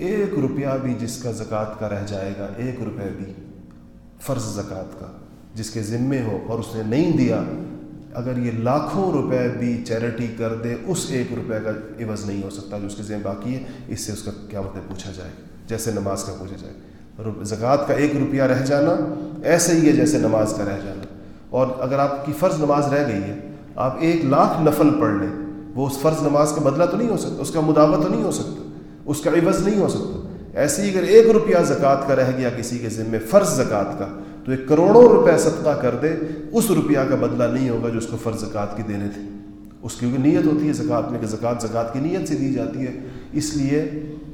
ایک روپیہ بھی جس کا زکوٰۃ کا رہ جائے گا، ایک روپے بھی فرض زکوٰۃ کا، جس کے ذمے ہو اور اس نے نہیں دیا اگر یہ لاکھوں روپے بھی چیریٹی کر دے، اس ایک روپے کا عوض نہیں ہو سکتا جو اس کے ذہن باقی ہے، اس سے اس کا کیا مطلب پوچھا جائے، جیسے نماز کا پوچھا جائے۔ زکوٰۃ کا ایک روپیہ رہ جانا ایسے ہی ہے جیسے نماز کا رہ جانا۔ اور اگر آپ کی فرض نماز رہ گئی ہے، آپ ایک لاکھ نفل پڑھ لیں، وہ اس فرض نماز کا بدلہ تو نہیں ہو سکتا، اس کا مداوع تو نہیں ہو سکتا، اس کا عوض نہیں ہو سکتا۔ ایسے ہی اگر ایک روپیہ زکوٰۃ کا رہ گیا کسی کے ذمے، فرض زکوٰۃ کا، تو ایک کروڑوں روپے صدقہ کر دے، اس روپیہ کا بدلہ نہیں ہوگا جو اس کو فرض زکوٰۃ کی دینے تھے۔ اس کی نیت ہوتی ہے زکوٰۃ میں کہ زکوٰۃ زکوٰۃ کی نیت سے دی جاتی ہے۔ اس لیے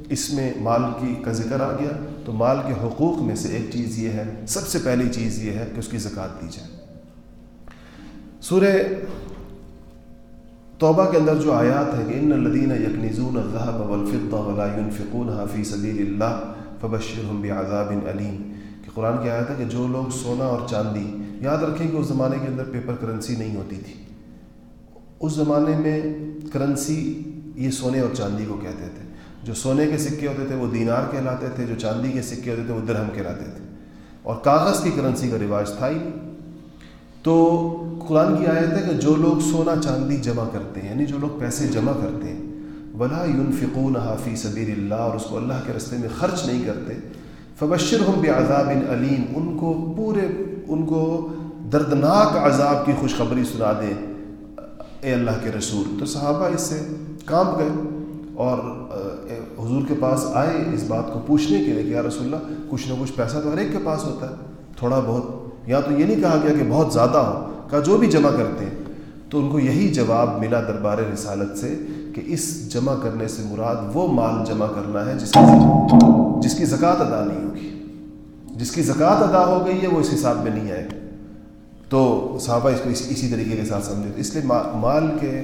اس میں مال کی کا ذکر آ گیا۔ تو مال کے حقوق میں سے ایک چیز یہ ہے، سب سے پہلی چیز یہ ہے کہ اس کی زکوٰۃ دی جائے۔ سورہ توبہ کے اندر جو آیات ہے کہ ان الدین یکنیزون الذهب والفضة ولا ينفقونها في سبيل الله فبشرهم بعذاب علیم قرآن کی آیت ہے کہ جو لوگ سونا اور چاندی یاد رکھیں کہ اس زمانے کے اندر پیپر کرنسی نہیں ہوتی تھی۔ اس زمانے میں کرنسی یہ سونے اور چاندی کو کہتے تھے۔ جو سونے کے سکے ہوتے تھے وہ دینار کہلاتے تھے، جو چاندی کے سکے ہوتے تھے وہ درہم کہلاتے تھے۔ اور کاغذ کی کرنسی کا رواج تھا ہی نہیں۔ تو قرآن کی آیت ہے کہ جو لوگ سونا چاندی جمع کرتے ہیں یعنی جو لوگ پیسے جمع کرتے ہیں، ولا ينفقون حافی صبیر اللہ اور اس کو اللہ کے رستے میں خرچ نہیں کرتے۔ فبشر ہم بعذاب علیم ان کو پورے، ان کو دردناک عذاب کی خوشخبری سنا دیں اے اللہ کے رسول۔ تو صحابہ اس سے کام گئے اور حضور کے پاس آئے اس بات کو پوچھنے کے لیے کہ یا رسول اللہ، کچھ نہ کچھ پیسہ تو ہر ایک کے پاس ہوتا ہے، تھوڑا بہت یا تو یہ نہیں کہا گیا کہ بہت زیادہ ہو، کہا جو بھی جمع کرتے ہیں۔ تو ان کو یہی جواب ملا دربار رسالت سے کہ اس جمع کرنے سے مراد وہ مال جمع کرنا ہے جس کی جس کی زکوٰۃ ادا نہیں ہوگی۔ جس کی زکوٰۃ ادا ہو گئی ہے وہ اس حساب میں نہیں آئے۔ تو صحابہ اس کو اسی طریقے کے ساتھ سمجھے۔ اس لیے مال کے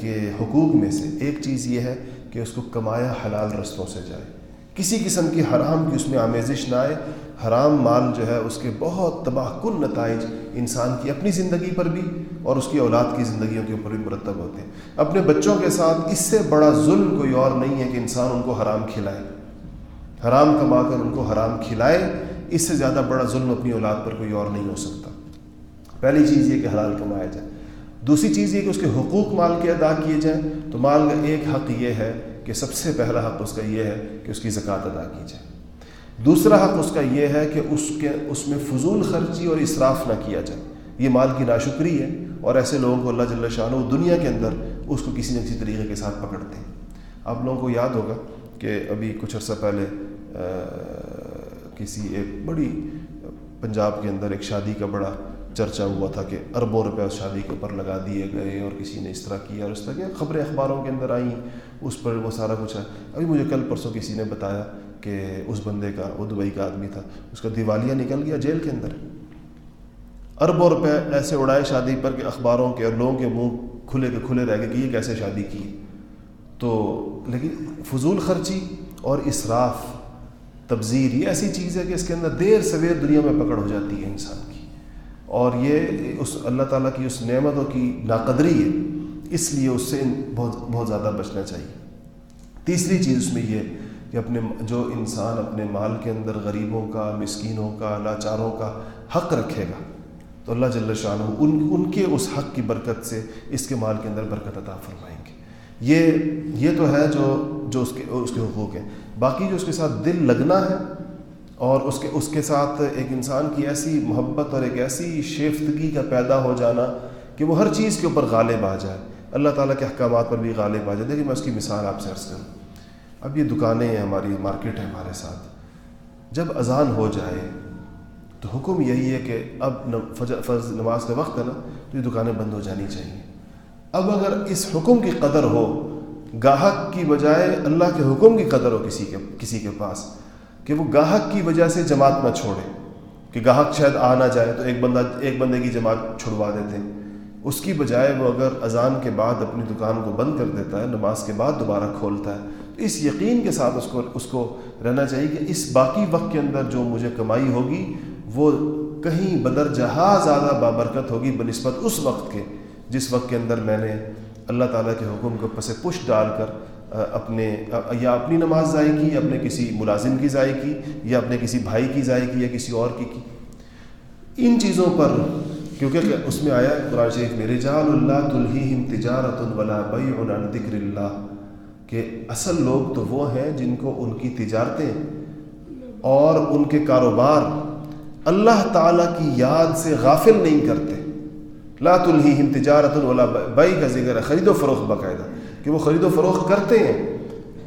کے حقوق میں سے ایک چیز یہ ہے کہ اس کو کمایا حلال رستوں سے جائے۔ کسی قسم کی حرام کی اس میں آمیزش نہ آئے۔ حرام مال جو ہے اس کے بہت تباہ کن نتائج انسان کی اپنی زندگی پر بھی اور اس کی اولاد کی زندگیوں کے اوپر بھی مرتب ہوتے ہیں۔ اپنے بچوں کے ساتھ اس سے بڑا ظلم کوئی اور نہیں ہے کہ انسان ان کو حرام کھلائے۔ حرام کما کر ان کو حرام کھلائے، اس سے زیادہ بڑا ظلم اپنی اولاد پر کوئی اور نہیں ہو سکتا۔ پہلی چیز یہ کہ حلال کمایا جائے۔ دوسری چیز یہ کہ اس کے حقوق مال کے ادا کیے جائیں۔ تو مال کا ایک حق یہ ہے کہ سب سے پہلا حق اس کا یہ ہے کہ اس کی زکوٰۃ ادا کی جائے۔ دوسرا حق اس کا یہ ہے کہ اس کے اس میں فضول خرچی اور اصراف نہ کیا جائے۔ یہ مال کی ناشکری ہے اور ایسے لوگوں کو اللہ جل شاہ دنیا کے اندر اس کو کسی نہ کسی طریقے کے ساتھ پکڑتے ہیں۔ آپ لوگوں کو یاد ہوگا کہ ابھی کچھ عرصہ پہلے کسی ایک بڑی پنجاب کے اندر ایک شادی کا بڑا چرچا ہوا تھا کہ اربوں روپے اس شادی کے اوپر لگا دیے گئے اور کسی نے اس طرح کیا اور اس طرح کیا خبریں اخباروں کے اندر آئیں، اس پر وہ سارا کچھ ہے۔ ابھی مجھے کل پرسوں کسی نے بتایا کہ اس بندے کا، وہ دبئی کا آدمی تھا، اس کا دیوالیہ نکل گیا جیل کے اندر۔ اربوں روپے ایسے اڑائے شادی پر کہ اخباروں کے اور لوگوں کے منہ کھلے کے کھلے رہ گئے کہ یہ کیسے شادی کی۔ تو لیکن فضول خرچی اور اسراف، تبذیر، یہ ایسی چیز ہے کہ اس کے اندر دیر سویر دنیا میں پکڑ ہو جاتی ہے انسان کی۔ اور یہ اس اللہ تعالیٰ کی اس نعمتوں کی ناقدری ہے، اس لیے اس سے بہت بہت زیادہ بچنا چاہیے۔ تیسری چیز اس میں یہ کہ اپنے جو انسان اپنے مال کے اندر غریبوں کا، مسکینوں کا، لاچاروں کا حق رکھے گا، تو اللہ جل شاہ ان ان کے اس حق کی برکت سے اس کے مال کے اندر برکت عطا فرمائیں گے۔ یہ یہ تو ہے جو جو اس کے اس کے حقوق ہیں۔ باقی جو اس کے ساتھ دل لگنا ہے اور اس کے اس کے ساتھ ایک انسان کی ایسی محبت اور ایک ایسی شیفتگی کا پیدا ہو جانا کہ وہ ہر چیز کے اوپر غالب آ جائے۔ اللہ تعالیٰ کے احکامات پر بھی غالب آ جائے۔ دیکھیں میں اس کی مثال آپ سے عرض کروں۔ اب یہ دکانیں ہیں ہماری، مارکیٹ ہے ہمارے ساتھ۔ جب اذان ہو جائے تو حکم یہی ہے کہ اب فرض نماز کا وقت ہے نا، تو یہ دکانیں بند ہو جانی چاہیے۔ اب اگر اس حکم کی قدر ہو، گاہک کی بجائے اللہ کے حکم کی قدر ہو کسی کے کسی کے پاس، کہ وہ گاہک کی وجہ سے جماعت نہ چھوڑے، کہ گاہک شاید آ نہ جائے تو ایک بندہ، ایک بندے کی جماعت چھڑوا دیتے۔ ہیں اس کی بجائے وہ اگر اذان کے بعد اپنی دکان کو بند کر دیتا ہے، نماز کے بعد دوبارہ کھولتا ہے اس یقین کے ساتھ اس کو اس کو رہنا چاہیے کہ اس باقی وقت کے اندر جو مجھے کمائی ہوگی، وہ کہیں بدر جہاں زیادہ بابرکت ہوگی بنسبت اس وقت کے، جس وقت کے اندر میں نے اللہ تعالیٰ کے حکم کو پس پش ڈال کر اپنے یا اپنی نماز ضائع کی، یا اپنے کسی ملازم کی ضائع کی، یا اپنے کسی بھائی کی ضائع کی، یا کسی اور کی کی۔ ان چیزوں پر، کیونکہ اس میں آیا قرآن شریف میں رجال اللہ تلہیم تجارت الولا بیع ذکر اللہ۔ کہ اصل لوگ تو وہ ہیں جن کو ان کی تجارتیں اور ان کے کاروبار اللہ تعالیٰ کی یاد سے غافل نہیں کرتے۔ لا تلہیم تجارت الولا بئی کا ذکر ہے، خرید و فروخت باقاعدہ۔ کہ وہ خرید و فروخت کرتے ہیں،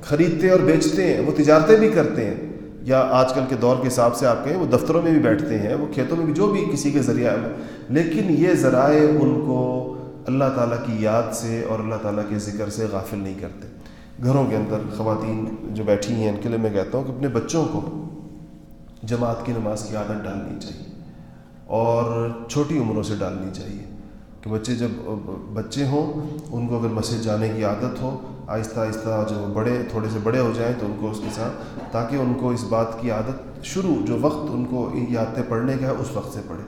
خریدتے اور بیچتے ہیں، وہ تجارتیں بھی کرتے ہیں۔ یا آج کل کے دور کے حساب سے آپ کہیں، وہ دفتروں میں بھی بیٹھتے ہیں، وہ کھیتوں میں بھی، جو بھی کسی کے ذریعہ ہے۔ لیکن یہ ذرائع ان کو اللہ تعالیٰ کی یاد سے اور اللہ تعالیٰ کے ذکر سے غافل نہیں کرتے۔ گھروں کے اندر خواتین جو بیٹھی ہیں، ان کے لیے میں کہتا ہوں کہ اپنے بچوں کو جماعت کی نماز کی عادت ڈالنی چاہیے اور چھوٹی عمروں سے ڈالنی چاہیے کہ بچے جب بچے ہوں، ان کو اگر مسجد جانے کی عادت ہو، آہستہ آہستہ جب وہ بڑے، تھوڑے سے بڑے ہو جائیں تو ان کو اس کے ساتھ، تاکہ ان کو اس بات کی عادت شروع، جو وقت ان کو یہ عادتیں پڑھنے کا ہے، اس وقت سے پڑھے۔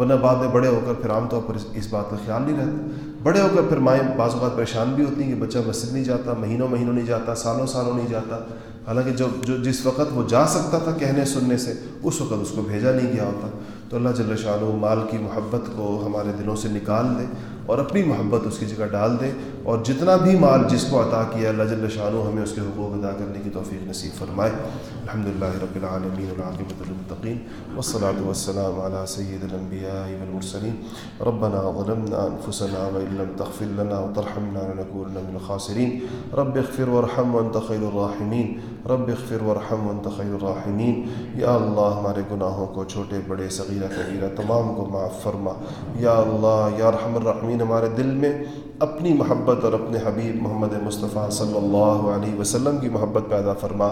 ورنہ بعد میں بڑے ہو کر پھر عام طور پر اس بات کا خیال نہیں رہتا۔ بڑے ہو کر پھر مائیں بعض اوقات پریشان بھی ہوتی ہیں کہ بچہ مسجد نہیں جاتا، مہینوں مہینوں نہیں جاتا، سالوں سالوں نہیں جاتا۔ حالانکہ جب جو جس وقت وہ جا سکتا تھا کہنے سننے سے، اس وقت اس کو بھیجا نہیں گیا ہوتا۔ تو اللہ جل شاہ مال کی محبت کو ہمارے دلوں سے نکال دے۔ اور اپنی محبت اس کی جگہ ڈال دے اور جتنا بھی مال جس کو عطا کیا اللہ جل شاہ ہمیں اس کے حقوق ادا کرنے کی توفیق نصیب فرمائے۔ الحمد للہ رب العالمین العاقبۃ المطقین والصلاة والسلام على سید الانبیاء والمرسلین۔ ربنا ظلمنا انفسنا وان لم تغفر لنا وترحمنا لنكونن من الخاسرین۔ رب اغفر وارحم وانت خیر الراحمین۔ رب اغفر وارحم وانت خیر الراحمین۔ یا اللہ، ہمارے گناہوں کو، چھوٹے، بڑے، صغیرہ، کبیرہ، تمام کو معاف فرما۔ یا اللہ، یا رحم الرحمین ہمارے دل میں اپنی محبت اور اپنے حبیب محمد مصطفیٰ صلی اللہ علیہ وسلم کی محبت پیدا فرما۔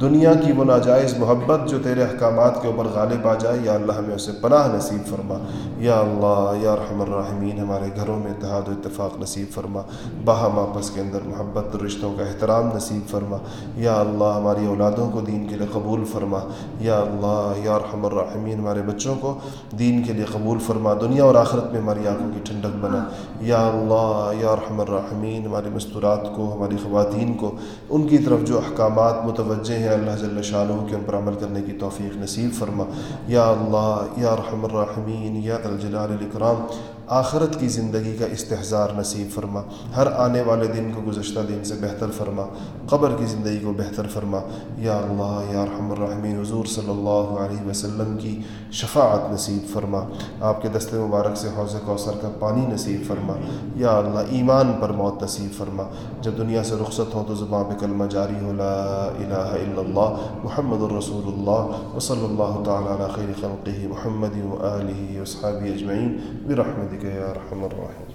دنیا کی وہ ناجائز محبت جو تیرے احکامات کے اوپر غالب آ جائے، یا اللہ ہمیں اسے پناہ نصیب فرما۔ یا اللہ، یا رحم الرحمین ہمارے گھروں میں اتحاد و اتفاق نصیب فرما۔ باہم آپس کے اندر محبت، رشتوں کا احترام نصیب فرما۔ یا اللہ، ہماری اولادوں کو دین کے لیے قبول فرما۔ یا اللہ، یا رحم الرحمین ہمارے بچوں کو دین کے لیے قبول فرما۔ دنیا اور آخرت میں ہماری آنکھوں کی ٹھنڈک بنا۔ یا اللہ یا رحم الرحمین ہمارے مستورات کو، ہماری خواتین کو، ان کی طرف جو احکامات متوجہ ہیں، اللہ جل شاہ کے ان پر عمل کرنے کی توفیق نصیب فرما۔ یا اللہ، یا رحم الرحمین، یا الجلال الاکرام آخرت کی زندگی کا استحصار نصیب فرما۔ ہر آنے والے دن کو گزشتہ دن سے بہتر فرما۔ قبر کی زندگی کو بہتر فرما۔ یا اللہ، یا رحم الرحمین، حضور صلی اللہ علیہ وسلم کی شفاعت نصیب فرما۔ آپ کے دست مبارک سے حوض کوثر کا پانی نصیب فرما۔ یا اللہ، ایمان پر موت نصیب فرما۔ جب دنیا سے رخصت ہوں تو زبان پہ کلمہ جاری ہو۔ لا الہ الا اللہ، محمد الرسول اللہ۔ وصلی اللہ تعالیٰ علی خیر خلقہ محمد و آلہ وصحابہ اجمعین۔ برحمتک يا رحم الراحمين.